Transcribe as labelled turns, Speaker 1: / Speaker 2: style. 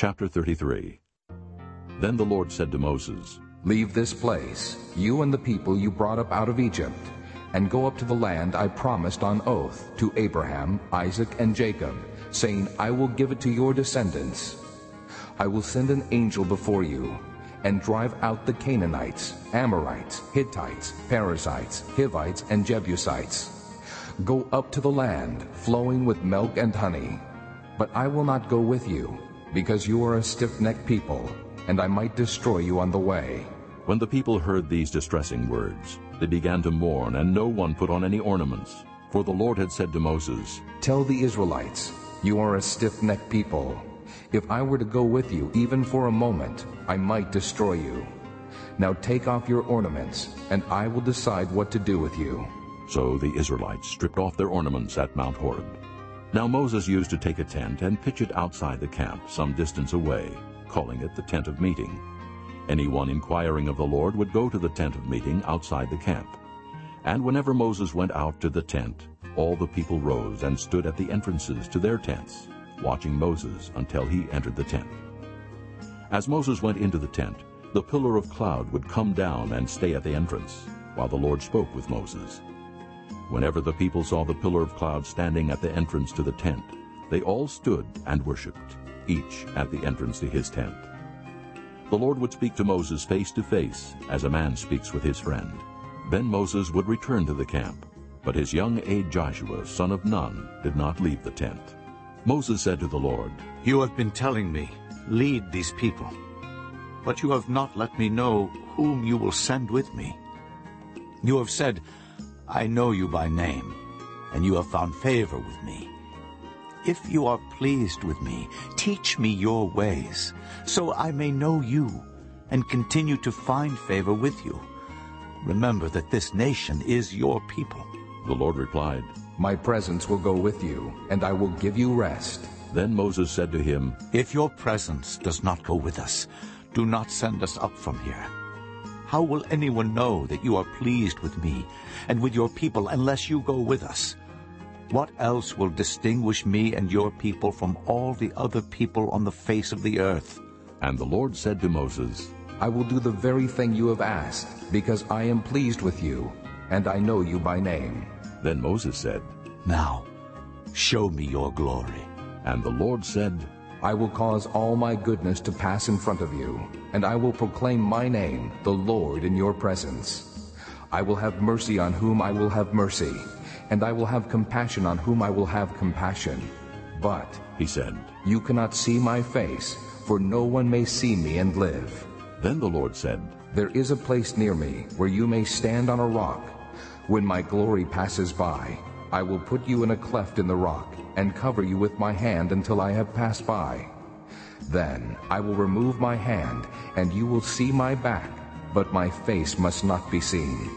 Speaker 1: Chapter 33 Then the Lord said to Moses,
Speaker 2: Leave this place, you and the people you brought up out of Egypt, and go up to the land I promised on oath to Abraham, Isaac, and Jacob, saying, I will give it to your descendants. I will send an angel before you, and drive out the Canaanites, Amorites, Hittites, Perizzites, Hivites, and Jebusites. Go up to the land flowing with milk and honey. But I will not go with you, because you are a stiff-necked people, and I might destroy you on the way.
Speaker 1: When the people heard these distressing words, they began to mourn, and no one put on any ornaments. For the Lord had said to Moses,
Speaker 2: Tell the Israelites, you are a stiff-necked people. If I were to go with you even for a moment, I might destroy you. Now take off your ornaments, and I will decide what to do with you.
Speaker 1: So the Israelites stripped off their ornaments at Mount Horeb. Now Moses used to take a tent and pitch it outside the camp some distance away, calling it the tent of meeting. Anyone inquiring of the Lord would go to the tent of meeting outside the camp. And whenever Moses went out to the tent, all the people rose and stood at the entrances to their tents, watching Moses until he entered the tent. As Moses went into the tent, the pillar of cloud would come down and stay at the entrance, while the Lord spoke with Moses. Whenever the people saw the pillar of cloud standing at the entrance to the tent, they all stood and worshipped, each at the entrance to his tent. The Lord would speak to Moses face to face, as a man speaks with his friend. Then Moses would return to the camp, but his young aide Joshua, son of Nun, did not leave the tent. Moses said to the Lord,
Speaker 3: You have been telling me, lead these people, but you have not let me know whom you will send with me. You have said, I know you by name, and you have found favor with me. If you are pleased with me, teach me your ways, so I may know you and continue to find favor with you. Remember that this nation is your people.
Speaker 1: The Lord replied,
Speaker 2: My presence will go with you, and I will give you rest.
Speaker 1: Then Moses said to him,
Speaker 3: If your presence does not go with us, do not send us up from here. How will anyone know that you are pleased with me and with your people unless you go with us? What else will distinguish me and your people from all the other people on the face of the earth?
Speaker 1: And the Lord said to Moses,
Speaker 2: I will do the very thing you have asked, because I am pleased with you, and I know you by name.
Speaker 1: Then Moses said,
Speaker 3: Now, show me your glory.
Speaker 1: And the Lord said,
Speaker 2: I will cause all my goodness to pass in front of you, and I will proclaim my name, the Lord, in your presence. I will have mercy on whom I will have mercy, and I will have compassion on whom I will have compassion. But,
Speaker 1: he said,
Speaker 2: you cannot see my face, for no one may see me and live.
Speaker 1: Then the Lord said,
Speaker 2: There is a place near me where you may stand on a rock. When my glory passes by, I will put you in a cleft in the rock and cover you with my hand until I have passed by. Then I will remove my hand, and you will see my back, but my face must not be seen.